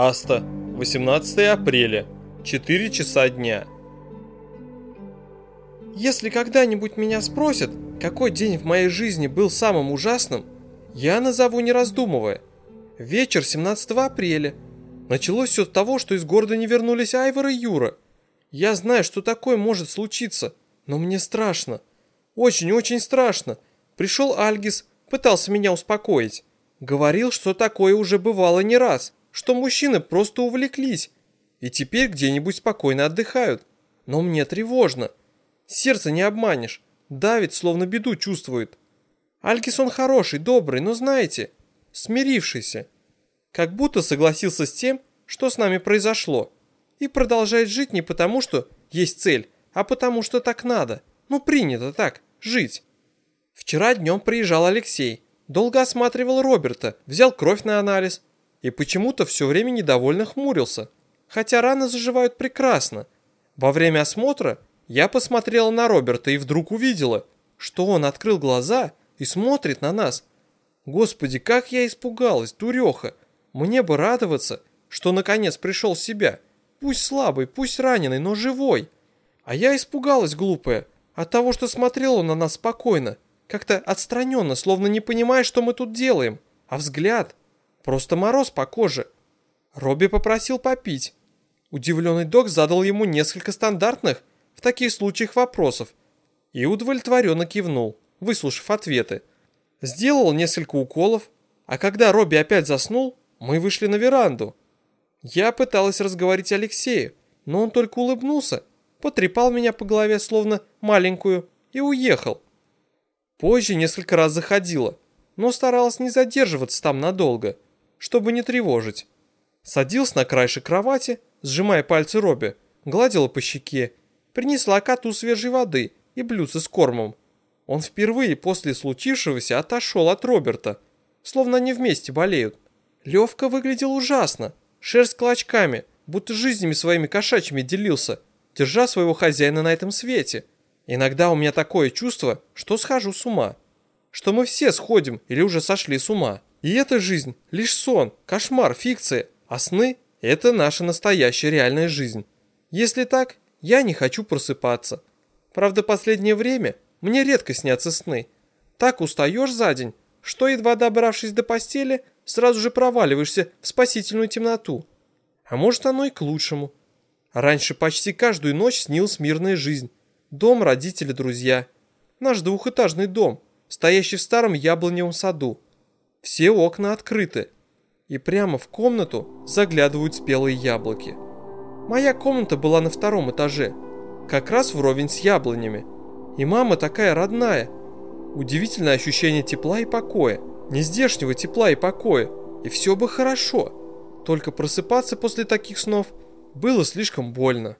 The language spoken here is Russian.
Аста, 18 апреля, 4 часа дня. Если когда-нибудь меня спросят, какой день в моей жизни был самым ужасным, я назову не раздумывая. Вечер 17 апреля. Началось все с того, что из города не вернулись Айвор и Юра. Я знаю, что такое может случиться, но мне страшно. Очень-очень страшно. Пришел Альгис, пытался меня успокоить. Говорил, что такое уже бывало не раз, что мужчины просто увлеклись и теперь где-нибудь спокойно отдыхают. Но мне тревожно. Сердце не обманешь, давит, словно беду чувствует. Альгис он хороший, добрый, но знаете, смирившийся. Как будто согласился с тем, что с нами произошло. И продолжает жить не потому, что есть цель, а потому, что так надо. Ну, принято так, жить. Вчера днем приезжал Алексей. Долго осматривал Роберта, взял кровь на анализ. И почему-то все время недовольно хмурился. Хотя раны заживают прекрасно. Во время осмотра я посмотрела на Роберта и вдруг увидела, что он открыл глаза и смотрит на нас. Господи, как я испугалась, дуреха. Мне бы радоваться, что наконец пришел в себя. Пусть слабый, пусть раненый, но живой. А я испугалась, глупая, от того, что смотрел он на нас спокойно, как-то отстраненно, словно не понимая, что мы тут делаем. А взгляд, просто мороз по коже. Робби попросил попить. Удивленный док задал ему несколько стандартных в таких случаях вопросов и удовлетворенно кивнул, выслушав ответы. Сделал несколько уколов, а когда Робби опять заснул, мы вышли на веранду. Я пыталась разговорить Алексея, но он только улыбнулся, потрепал меня по голове, словно маленькую, и уехал. Позже несколько раз заходила, но старалась не задерживаться там надолго, чтобы не тревожить. Садился на краешек кровати, сжимая пальцы Робби, гладила по щеке, принесла коту свежей воды и блюдце с кормом. Он впервые после случившегося отошел от Роберта, словно они вместе болеют. Левка выглядел ужасно, шерсть клочками, будто жизнями своими кошачьими делился, держа своего хозяина на этом свете. Иногда у меня такое чувство, что схожу с ума. Что мы все сходим или уже сошли с ума. И эта жизнь лишь сон, кошмар, фикция, а сны – это наша настоящая реальная жизнь. Если так, я не хочу просыпаться. Правда, последнее время мне редко снятся сны. Так устаешь за день, что, едва добравшись до постели, сразу же проваливаешься в спасительную темноту. А может оно и к лучшему. Раньше почти каждую ночь снилась мирная жизнь. Дом, родители, друзья. Наш двухэтажный дом, стоящий в старом яблоневом саду. Все окна открыты. И прямо в комнату заглядывают спелые яблоки. Моя комната была на втором этаже, как раз вровень с яблонями. И мама такая родная. Удивительное ощущение тепла и покоя. Нездешнего тепла и покоя. И все бы хорошо. Только просыпаться после таких снов было слишком больно.